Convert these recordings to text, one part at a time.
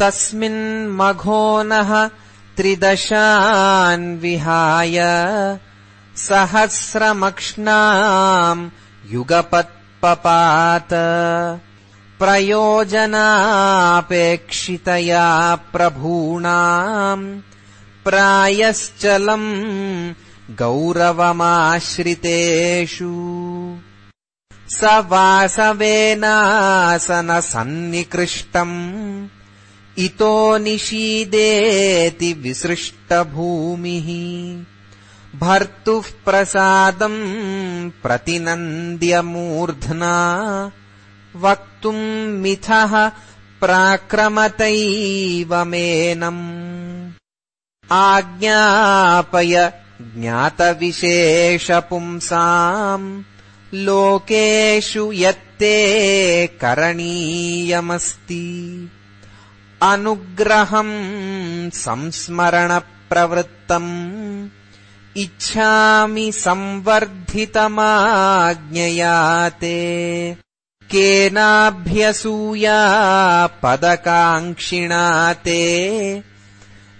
तस्मिन्मघो नः त्रिदशान्विहाय सहस्रमक्ष्णाम् युगपत्पपात प्रयोजनापेक्षितया प्रभूणाम् प्रायश्चलम् गौरवमाश्रितेषु। स वासवेनासनसन्निकृष्टम् इतो निषीदेति विसृष्टभूमिः। भर्तुः प्रसादम् प्रतिनन्द्यमूर्ध्ना वक्तुम् मिथः प्राक्रमतैव मेनम्। आज्ञापय ज्ञातविशेषपुंसाम्। लोकेषु यत्ते करणीयमस्ति अनुग्रहम् संस्मरणप्रवृत्तम्। इच्छामि संवर्धितमाज्ञयाते। केनाभ्यसूया पदकाङ्क्षिणा ते।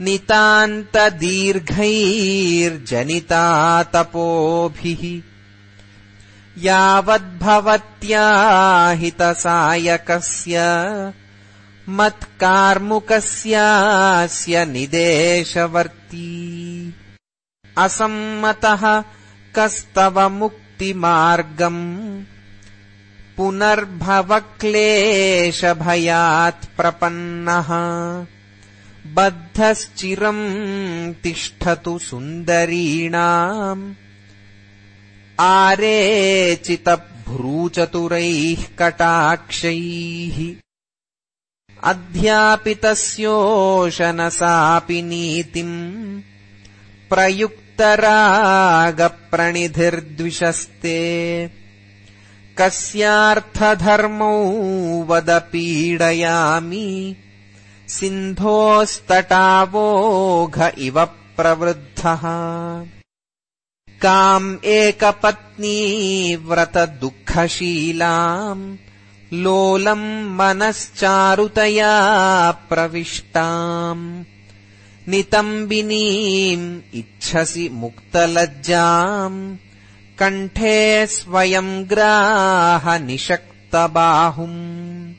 नितान्तदीर्घैर्जनितातपोभिः यावद्भवत्याहितसायकस्य मत्कार्मुकस्यास्य निदेशवर्ती। असम्मतः कस्तव मुक्तिमार्गम् प्रपन्नः। बद्धश्चिरम् तिष्ठतु सुन्दरीणाम्। आरेचितभ्रूचतुरैः कटाक्षैः अध्यापितस्योशनसापि नीतिम् प्रयुक्तरागप्रणिधिर्द्विषस्ते। कस्यार्थधर्मौ वद पीडयामि। सिन्धोस्तटावोघ इव प्रवृद्धः। काम् एकपत्नीव्रतदुःखशीलाम् लोलम् मनश्चारुतया प्रविष्टाम्। नितम्बिनीम् इच्छसि मुक्तलज्जाम्। कण्ठे स्वयम् ग्राहनिषक्तबाहुम्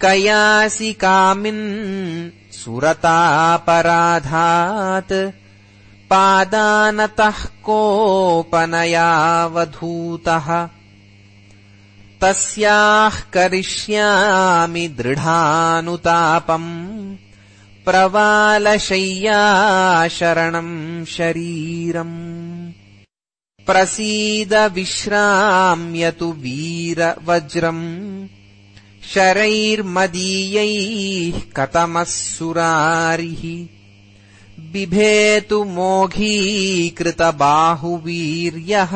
कयासि कामिन् सुरतापराधात्। पादानतः कोपनयावधूतः तस्याः करिष्यामि दृढानुतापम् प्रवालशय्या शरणम् शरीरम् प्रसीद विश्राम्यतु वीरवज्रम् शरैर्मदीयैः कतमः सुरारिः बिभेतु मोघीकृतबाहुवीर्यः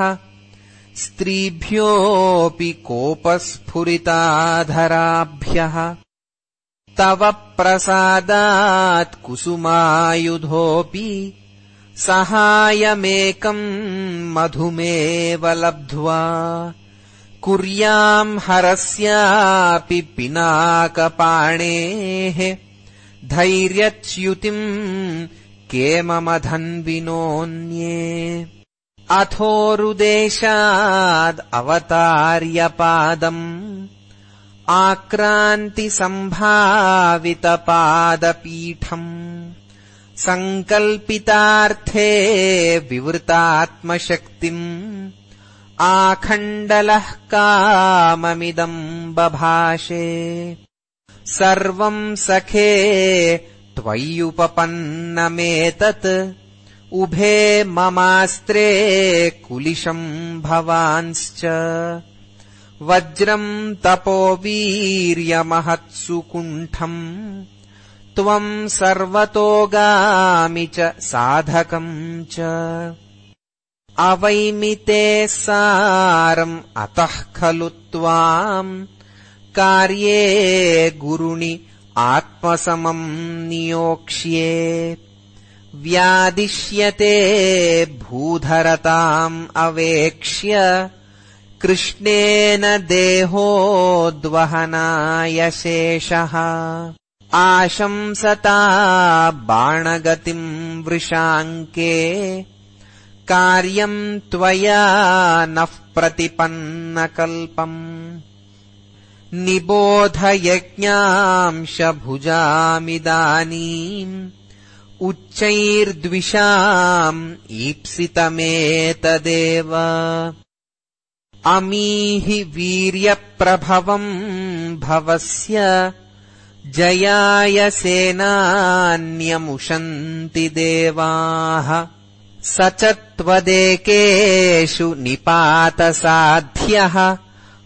स्त्रीभ्योऽपि कोपस्फुरिताधराभ्यः। तव प्रसादात् कुसुमायुधोऽपि सहायमेकम् मधुमेव लब्ध्वा। कुर्याम् हरस्यापि पिनाकपाणेः धैर्यच्युतिम् केममधन्विनोऽन्ये अथोरुदेशाद् अवतार्यपादम् आक्रान्तिसम्भावितपादपीठम् सङ्कल्पितार्थे विवृतात्मशक्तिम् आखण्डलः काममिदम् बभाषे सर्वम् सखे त्वय्युपपन्नमेतत् उभे ममास्त्रे कुलिशम् भवांश्च। वज्रम् तपोवीर्यमहत्सु कुण्ठम् त्वम् सर्वतोगामि च साधकम् च। अवैमिते सारम् अतः खलु त्वाम्। कार्ये गुरुणि आत्मसमम् नियोक्ष्ये व्यादिश्यते भूधरताम् अवेक्ष्य कृष्णेन देहोद्वहनाय शेषः। आशंसता बाणगतिम् वृषाङ्के कार्यम् त्वया नः प्रतिपन्नकल्पम्। निबोधयज्ञांशभुजामिदानीम् उच्चैर्द्विषाम् ईप्सितमेतदेव। अमीहि वीर्यप्रभवम् भवस्य जयाय सेनान्यमुषन्ति देवाः। स च त्वदेकेषु निपातसाध्यः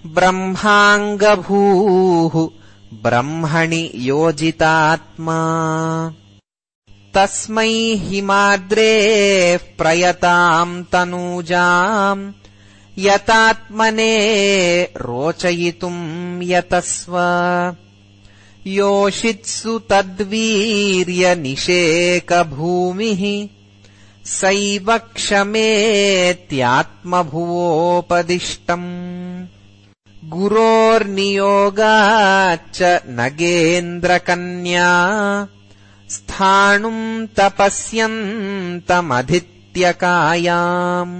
ब्रह्माङ्गभूः ब्रह्मणि योजितात्मा तस्मै हिमाद्रेः प्रयताम् तनूजाम् यतात्मने रोचयितुम् यतस्व। योषित्सु तद्वीर्यनिषेकभूमिः सैव क्षमेत्यात्मभुवोपदिष्टम् गुरोर्नियोगाच्च नगेन्द्रकन्या स्थाणुम् तपस्यन्तमधित्यकायाम्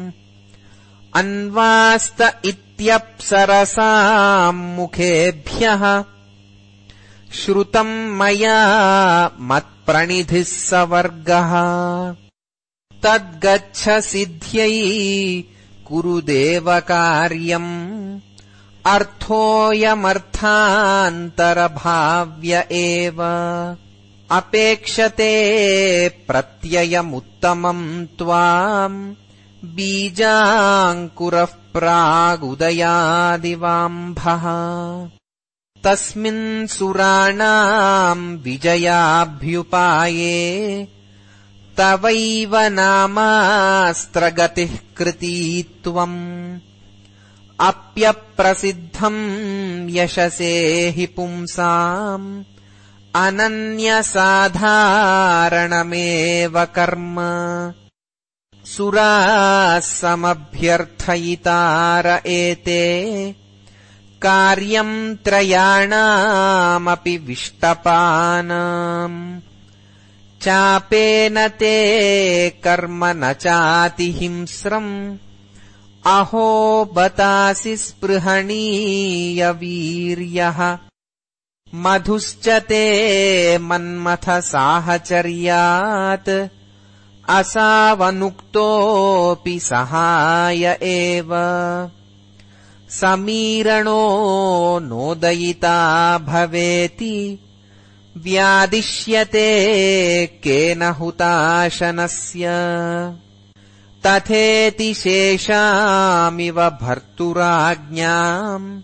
अन्वास्त इत्यप्सरसाम् मुखेभ्यः श्रुतम् मया मत्प्रणिधिः स वर्गः तद्गच्छ सिद्ध्यै कुरु देवकार्यम् अर्थोऽयमर्थान्तरभाव्य एव अपेक्षते प्रत्ययमुत्तमम् त्वाम् बीजाङ्कुरः प्रागुदयादिवाम्भः। तस्मिन् सुराणाम् विजयाभ्युपाये तवैव नामास्त्रगतिः कृती त्वम् अप्यप्रसिद्धम् यशसे हि पुंसाम् अनन्यसाधारणमेव कर्म। सुराः समभ्यर्थयितार एते। कार्यम् त्रयाणामपि विष्टपानाम्। चापेन ते कर्म न चातिहिंस्रम् अहो बतासि स्पृहणीयवीर्यः मधुश्च ते मन्मथसाहचर्यात् असावनुक्तोऽपि सहाय एव। समीरणो नोदयिता भवेति व्यादिश्यते केन हुताशनस्य। तथेति शेषामिव भर्तुराज्ञाम्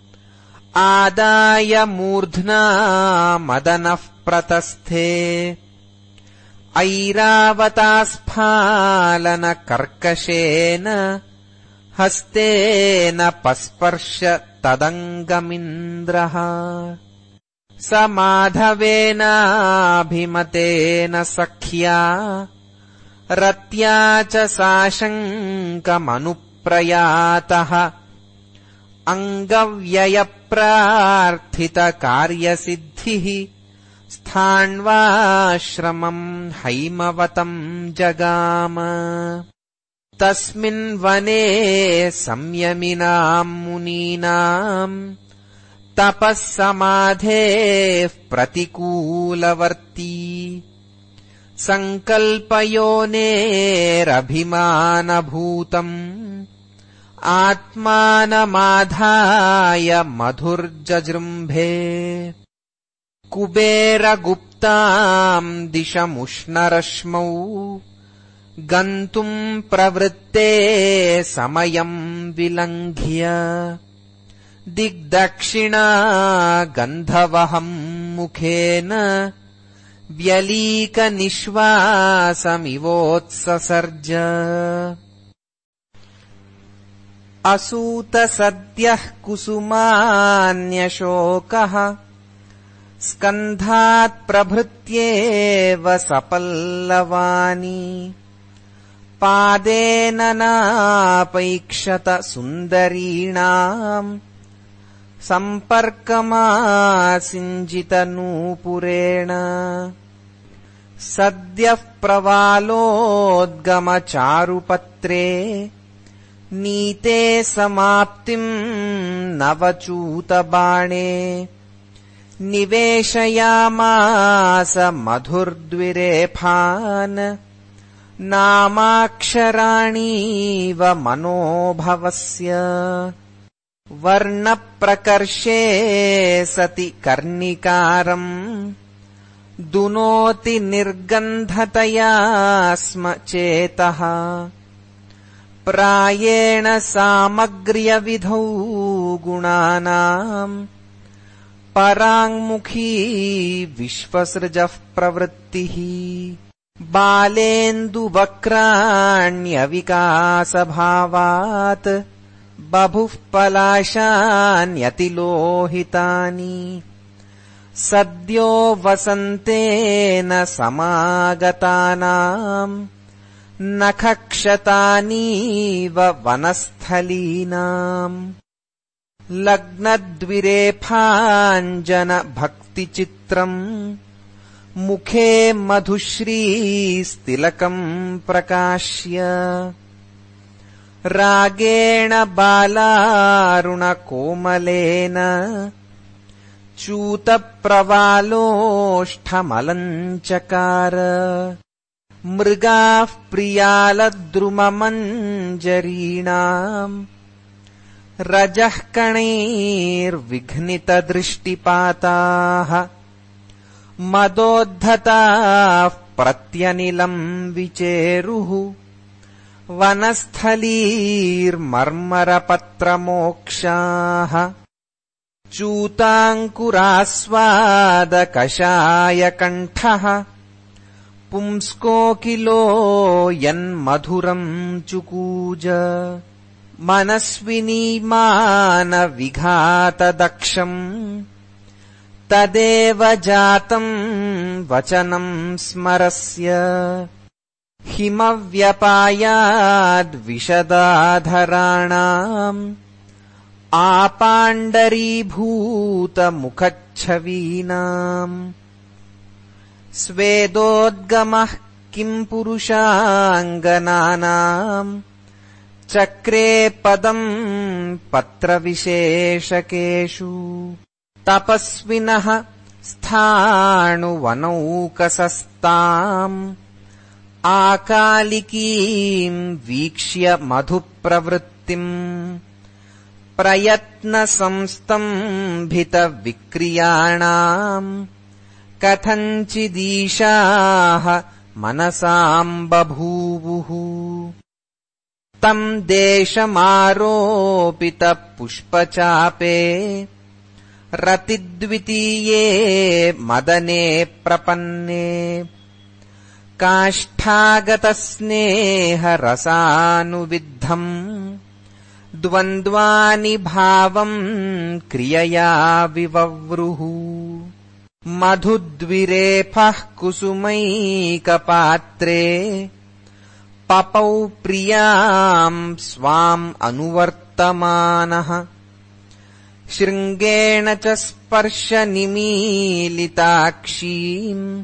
आदाय मूर्ध्ना मदनः प्रतस्थे। ऐरावतास्फालनकर्कशेन हस्तेन पस्पर्श तदङ्गमिन्द्रः। स माधवेनाभिमतेन सख्या रत्या च साशङ्कमनुप्रयातः अङ्गव्ययप्रार्थितकार्यसिद्धिः स्थाण्वाश्रमम् हैमवतम् जगाम। तस्मिन् वने संयमिनाम् मुनीनाम् तपः समाधेः प्रतिकूलवर्ती। सङ्कल्पयोनेरभिमानभूतम् आत्मानमाधाय मधुर्जजृम्भे। कुबेरगुप्ताम् दिशमुष्णरश्मौ। गन्तुम् प्रवृत्ते समयम् विलङ्घ्य। दिग्दक्षिणा गन्धवहम् मुखेन। व्यलीकनिश्वासमिवोत्ससर्ज असूतसद्यः कुसुमान्यशोकः। स्कन्धात्प्रभृत्येव सपल्लवानि। पादेन नापैक्षत सुन्दरीणाम्। सम्पर्कमासिञ्जितनूपुरेण। सद्यः प्रवालोद्गमचारुपत्रे नीते समाप्तिम् नवचूतबाणे। निवेशयामास मधुर्द्विरेफान्। नामाक्षराणीव मनोभवस्य। वर्णप्रकर्षे सति कर्णिकारम्। दुनोति निर्गन्धतया स्म चेतः प्रायेण सामग्र्यविधौ गुणानाम् पराङ्मुखी विश्वसृजः प्रवृत्तिः। बालेन्दुवक्राण्यविकासभावात् बभुः पलाशान्यतिलोहितानि। सद्यो वसन्तेन समागतानाम् नखक्षतानीव वनस्थलीनाम्। लग्नद्विरेफाञ्जनभक्तिचित्रम्। मुखे मधुश्रीस्तिलकम् प्रकाश्य। रागेण बालारुणकोमलेन। चूतप्रवालोष्ठमलञ्चकार मृगाः प्रियालद्रुममञ्जरीणाम्। रजः कणैर्विघ्नितदृष्टिपाताः। मदोद्धताः प्रत्यनिलम् विचेरुः। वनस्थलीर्मर्मरपत्रमोक्षाः। चूताङ्कुरास्वादकषायकण्ठः पुंस्कोकिलो यन्मधुरम् चुकूज। मनस्विनीमानविघातदक्षम् तदेव जातम् वचनम् स्मरस्य। हिमव्यपायाद्विशदाधराणाम् आपाण्डरीभूतमुखच्छवीनाम् स्वेदोद्गमः किम् पुरुषाङ्गनानाम्? चक्रे पदम् पत्रविशेषकेषु। तपस्विनः स्थाणुवनौकसस्ताम्। आकालिकीम् वीक्ष्य मधुप्रवृत्तिम्। प्रयत्नसंस्तम्भितविक्रियाणाम् कथञ्चिदीशाः मनसाम् बभूवुः तम् देशमारोपितपुष्पचापे रतिद्वितीये मदने प्रपन्ने। काष्ठागतस्नेहरसानुविद्धम् द्वन्द्वानि भावम् क्रियया विवव्रुः मधुद्विरेफः कुसुमैकपात्रे पपौ प्रियाम् स्वाम् अनुवर्तमानः। शृङ्गेण च स्पर्शनिमीलिताक्षीम्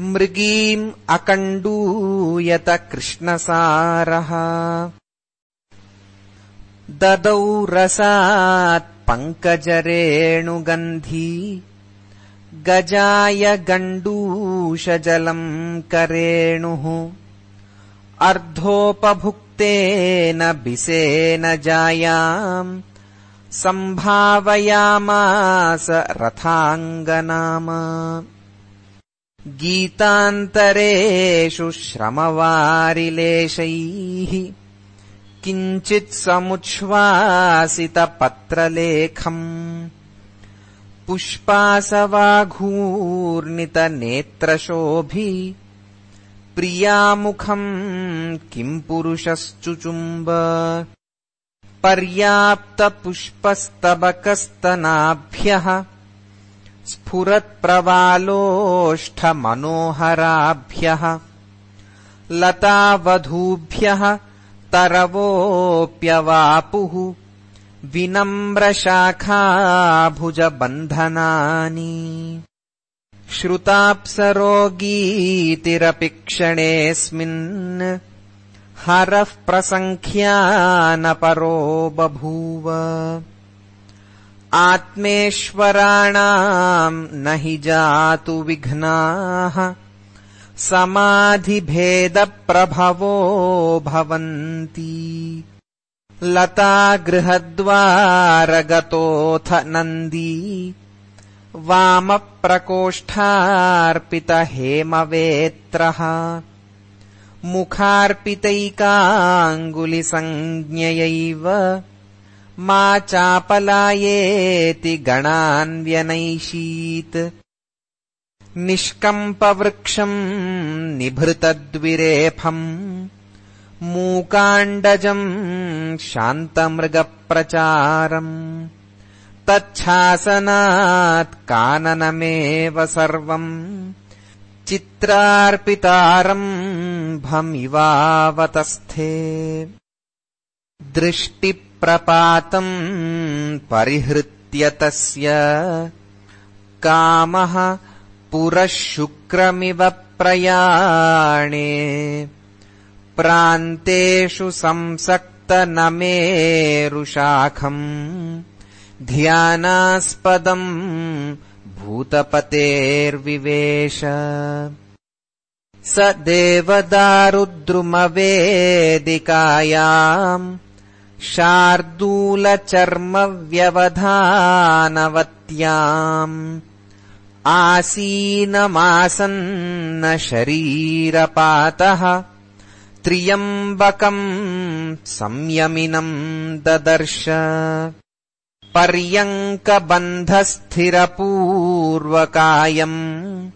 मृगीम् अकण्डूयत कृष्णसारः। ददौ रसात् पङ्कजरेणुगन्धी गजाय गण्डूषजलम् करेणुः। अर्धोपभुक्तेन बिसेन जायाम् सम्भावयामास रथाङ्गनाम। गीतान्तरेषु श्रमवारिलेशैः। किञ्चित्समुच्छ्वासितपत्रलेखम् पुष्पासवाघूर्णितनेत्रशोभि प्रियामुखम् किम् पुरुषश्चुचुम्ब। पर्याप्तपुष्पस्तबकस्तनाभ्यः। स्फुरत्प्रवालोष्ठमनोहराभ्यः। लतावधूभ्यः तरवोऽप्यवापुः विनम्रशाखाभुजबन्धनानि। श्रुताप्सरोगीतिरपि क्षणेऽस्मिन् हरः प्रसङ्ख्यानपरो बभूव आत्मेश्वराणाम् न हि जातु विघ्नाः। समाधिभेदप्रभवो भवन्ति लतागृहद्वारगतोऽथ नन्दी। वामप्रकोष्ठार्पितहेमवेत्रः। मुखार्पितैकाङ्गुलिसञ्ज्ञयैव मा चापलायेति गणान्व्यनैषीत्। निष्कम्पवृक्षम् निभृतद्विरेफम् मूकाण्डजम् शान्तमृगप्रचारम् तच्छासनात् काननमेव सर्वम् चित्रार्पितारम् भमिवावतस्थे दृष्टिप्रपातम् परिहृत्य तस्य कामः पुरः शुक्रमिव प्रयाणे प्रान्तेषु संसक्तनमेरुशाखम् ध्यानास्पदम् भूतपतेर्विवेश। स देवदारुद्रुमवेदिकायाम् शार्दूलचर्मव्यवधानवत्याम् आसीनमासन्न शरीरपातः त्र्यम्बकम् संयमिनम् ददर्श। पर्यङ्कबन्धस्थिरपूर्वकायम्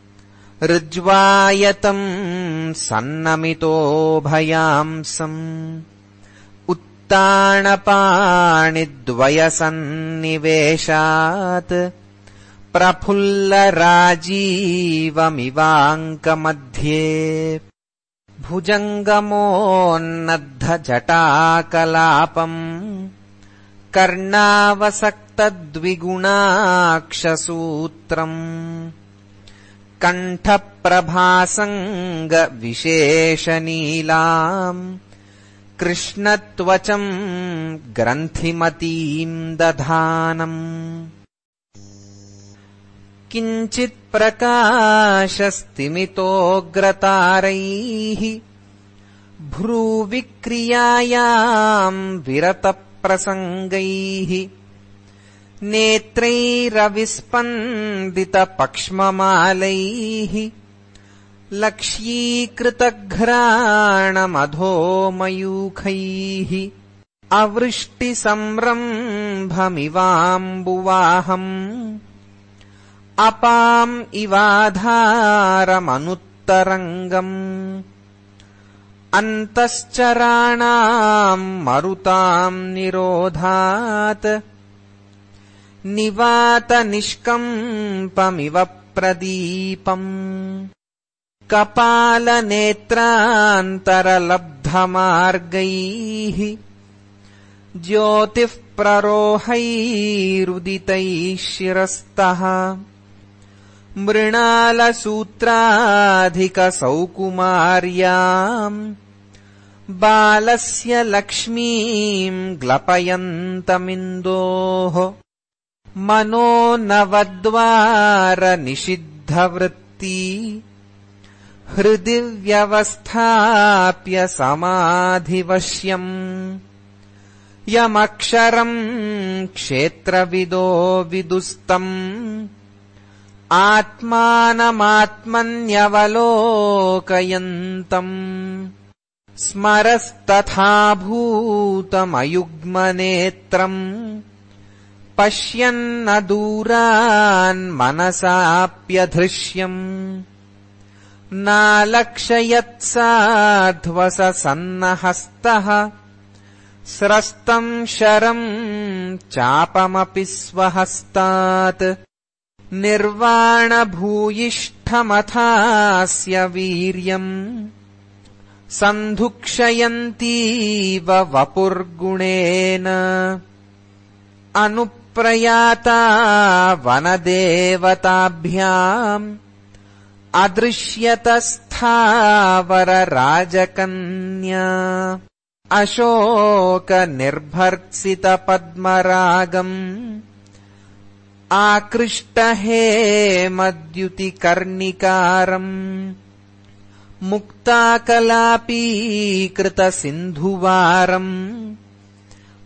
ऋज्वायतम् सन्नमितोभयांसम्। उत्ताणपाणिद्वयसन्निवेशात् प्रफुल्लराजीवमिवाङ्कमध्ये भुजङ्गमोन्नद्धजटाकलापम् कर्णावसक्तद्विगुणाक्षसूत्रम् कण्ठप्रभासङ्गविशेषनीलाम् कृष्णत्वचम् ग्रन्थिमतीम् दधानम् किञ्चित्प्रकाशस्तिमितोऽग्रतारैः भ्रूविक्रियायाम् विरतप्रसङ्गैः नेत्रैरविस्पन्दितपक्ष्ममालैः लक्ष्यीकृतघ्राणमधोमयूखैः अवृष्टिसम्रम्भमिवाम्बुवाहम् अपाम् इवाधारमनुत्तरङ्गम्। अन्तश्चराणाम् मरुताम् निरोधात्। निवातनिष्कम्पमिव प्रदीपम्। कपालनेत्रान्तरलब्धमार्गैः। ज्योतिः प्ररोहैरुदितैः शिरस्तः मृणालसूत्राधिकसौकुमार्याम् बालस्य लक्ष्मीम् ग्लपयन्तमिन्दोः मनो नवद्वारनिषिद्धवृत्ती हृदि व्यवस्थाप्य समाधिवश्यम् यमक्षरम् क्षेत्रविदो विदुस्तम् आत्मानमात्मन्यवलोकयन्तम् स्मरस्तथाभूतमयुग्मनेत्रम् पश्यन्न दूरान्मनसाप्यधृश्यम् नालक्षयत्साध्वसन्नहस्तः स्रस्तम् शरम् चापमपि स्वहस्तात् निर्वाणभूयिष्ठमथास्य वीर्यम्। सन्धुक्षयन्तीव वपुर्गुणेन। अनुप्रयाता वनदेवताभ्याम्। अदृश्यतस्थावरराजकन्या। अशोकनिर्भर्त्सितपद्मरागम् आकृष्टहेमद्युतिकर्णिकारम् मुक्ताकलापीकृतसिन्धुवारम्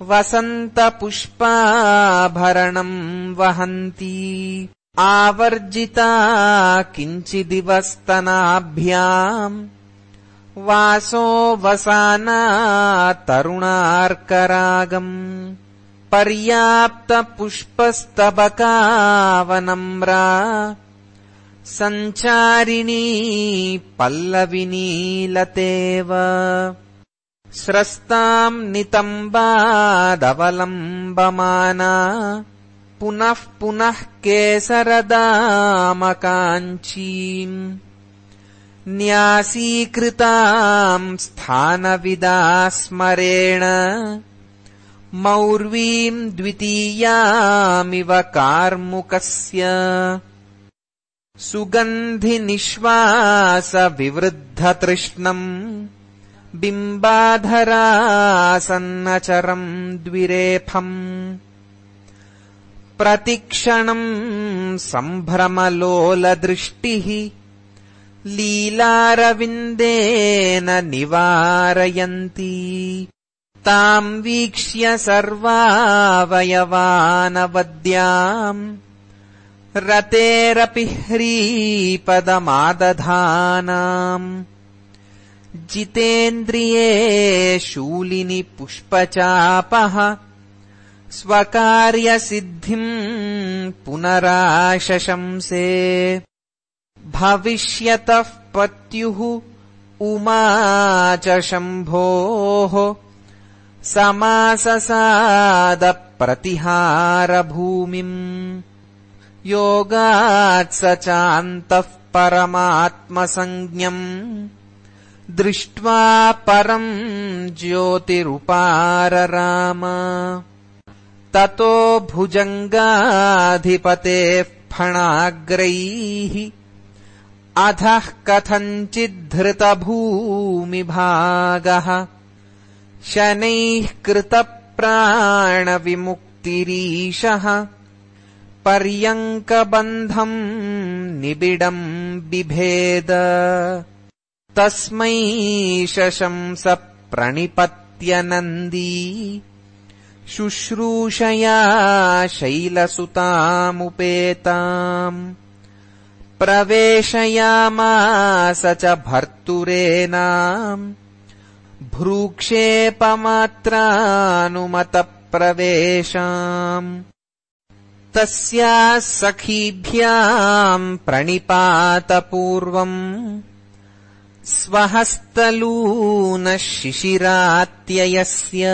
वसन्तपुष्पाभरणम् वहन्ती। आवर्जिता किञ्चिदिवस्तनाभ्याम्। वासो वसाना तरुणार्करागम् पर्याप्तपुष्पस्तबकावनम्रा। सञ्चारिणी पल्लविनीलतेव। स्रस्ताम् नितम्बादवलम्बमाना। पुनः पुनः केसरदामकाञ्चीम्। न्यासीकृताम् स्थानविदास्मरेण मौर्वीम् द्वितीयामिव कार्मुकस्य सुगन्धिनिःश्वासविवृद्धतृष्णम् बिम्बाधरासन्नचरम् द्विरेफम् प्रतिक्षणम् सम्भ्रमलोलदृष्टिः लीलारविन्देन निवारयन्ती ताम् वीक्ष्य सर्वावयवानवद्याम् रतेरपि ह्रीपदमादधानाम् जितेन्द्रिये शूलिनि पुष्पचापः स्वकार्यसिद्धिम् पुनराशशंसे भविष्यतः पत्युः उमा च शम्भोः समाससादप्रतिहारभूमिम् योगात् स चान्तः परमात्मसञ्ज्ञम् दृष्ट्वा परम् ज्योतिरुपारराम। ततो भुजङ्गाधिपतेः फणाग्रैः अधः कथञ्चिद्धृतभूमिभागः शनैः कृतप्राणविमुक्तिरीशः पर्यङ्कबन्धम् निबिडम् बिभेद। तस्मै शशंस प्रणिपत्यनन्दी शुश्रूषया शैलसुतामुपेताम्। प्रवेशयामास च भर्तुरेणाम् भ्रूक्षेपमात्रानुमतप्रवेशाम्। तस्याः सखीभ्याम् प्रणिपातपूर्वम्। स्वहस्तलूनः शिशिरात्ययस्य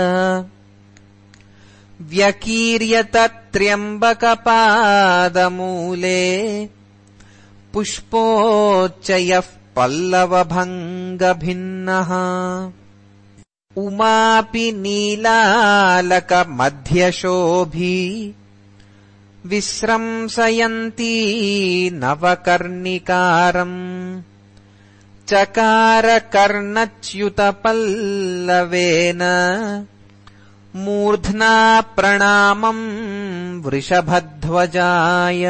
व्यकीर्यतत्र्यम्बकपादमूले पुष्पोच्चयः पल्लवभङ्गभिन्नः उमापि नीलालकमध्यशोभी विस्रंसयन्ती नवकर्णिकारम् चकारकर्णच्युतपल्लवेन मूर्ध्ना प्रणामम् वृषभध्वजाय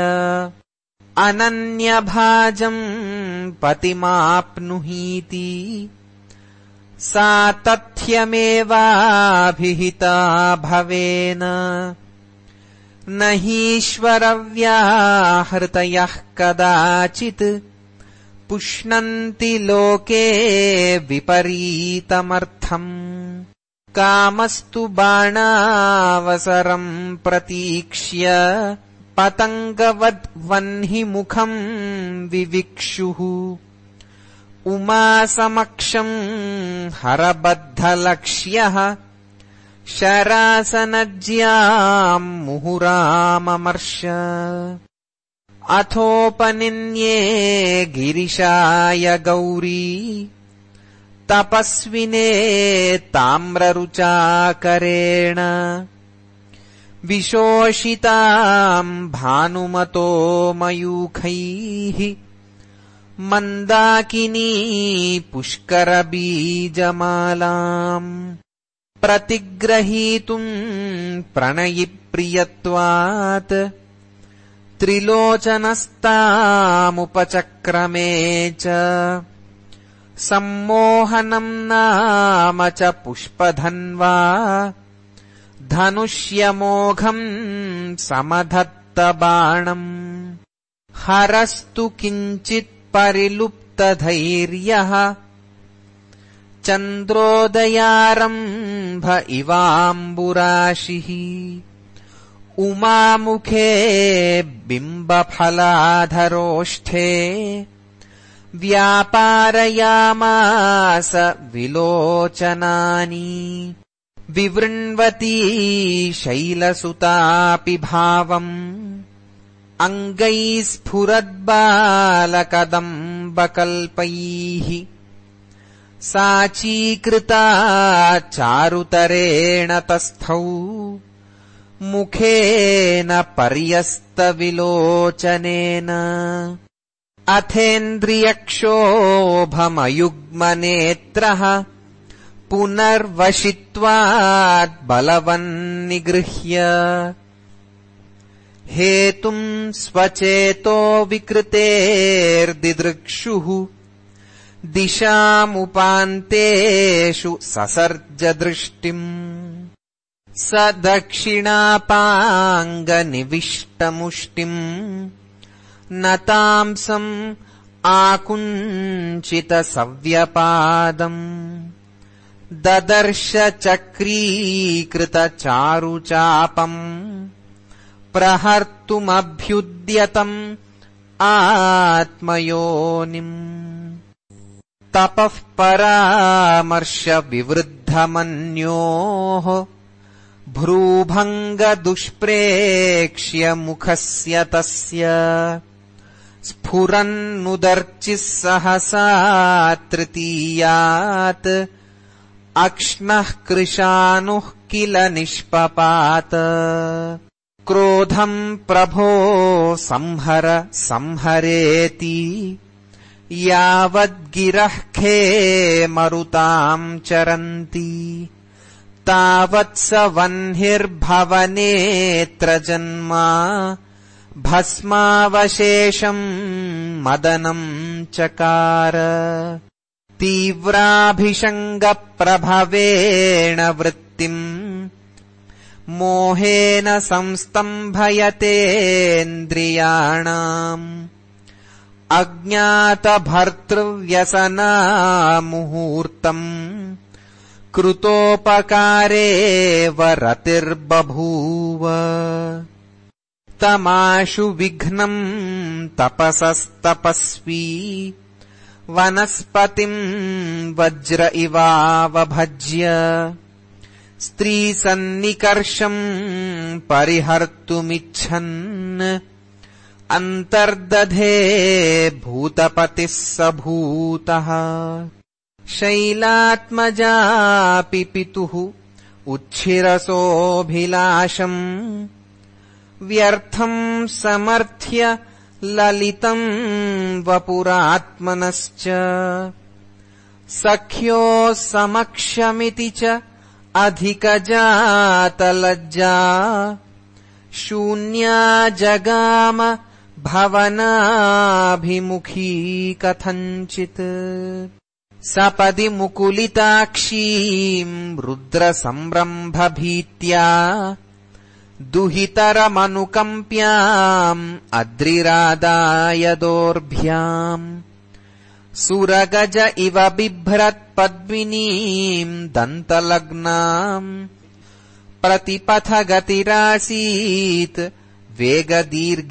अनन्यभाजम् पतिमाप्नुहीति सा तथ्यमेवाभिहिता भवेन। न हीश्वरव्याहृतयः कदाचित् पुष्णन्ति लोके विपरीतमर्थम्। कामस्तु बाणावसरम् प्रतीक्ष्य पतङ्गवद्वह्निमुखम् विविक्षुः उमासमक्षम् हरबद्धलक्ष्यः शरासनज्याम् मुहुराममर्श। अथोपनिन्ये गिरिशाय गौरी तपस्विने ताम्ररुचाकरेण। विशोषिताम् भानुमतो मयूखैः मन्दाकिनी पुष्करबीजमालाम् प्रतिग्रहीतुम् प्रणयिप्रियत्वात् त्रिलोचनस्तामुपचक्रमे च सम्मोहनम् नाम च पुष्पधन्वा धनुष्यमोघम् समधत्तबाणम् हरस्तु किञ्चित्परिलुप्तधैर्यः चन्द्रोदयारम्भ इवाम्बुराशिः। उमामुखे बिम्बफलाधरोष्ठे। व्यापारयामास विलोचनानि। विवृण्वती शैलसुतापि भावम् अङ्गैः स्फुरद्बालकदम्बकल्पैः। साचीकृता चारुतरेण तस्थौ। मुखेन पर्यस्तविलोचनेन। अथेन्द्रियक्षोभमयुग्मनेत्रः पुनर्वशित्वाद्बलवन्निगृह्य हेतुम् स्वचेतो विकृतेर्दिदृक्षुः। दिशामुपान्तेषु ससर्जदृष्टिम्। स दक्षिणापाङ्गनिविष्टमुष्टिम्। नतांसम् आकुञ्चितसव्यपादम्। ददर्श चक्रीकृतचारुचापम् प्रहर्तुमभ्युद्यतम् आत्मयोनिम्। तपः परामर्शविवृद्धमन्योः भ्रूभङ्गदुष्प्रेक्ष्य मुखस्य तस्य। स्फुरन्नुदर्चिः सहसा तृतीयात्। अक्ष्णः कृशानुः किल निष्पपात क्रोधम् प्रभो संहर संहरेति। यावद्गिरः खे मरुताम् चरन्ति। तावत्स वह्निर्भवनेऽत्र जन्मा भस्मावशेषम् मदनम् चकार। तीव्राभिषङ्गप्रभवेण वृत्तिम् मोहेन संस्तम्भयतेन्द्रियाणाम् अज्ञातभर्तृव्यसनामुहूर्तम् कृतोपकारे वरतिर्बभूव तमाशु विघ्नम् तपसस्तपस्वी वनस्पतिम् वज्र इवावभज्य स्त्रीसन्निकर्षम् परिहर्तुमिच्छन्। अन्तर्दधे भूतपतिः स भूतः। शैलात्मजापि पितुः उच्छिरसोऽभिलाषम्। व्यर्थम् समर्थ्य ललितम् वपुरात्मनश्च। सख्यो समक्षमिति च अधिकजातलज्जा शून्या जगाम भवनाभिमुखी कथञ्चित्। सपदि मुकुलिताक्षीम् रुद्रसम्रम्भभीत्या दुहितरमनुकम्प्याम् अद्रिरादायदोर्भ्याम् सुरगज इव बिभ्रत्पद्मिनीम् दन्तलग्नाम् प्रतिपथगतिरासीत् वेगदीर्घीकृताङ्गः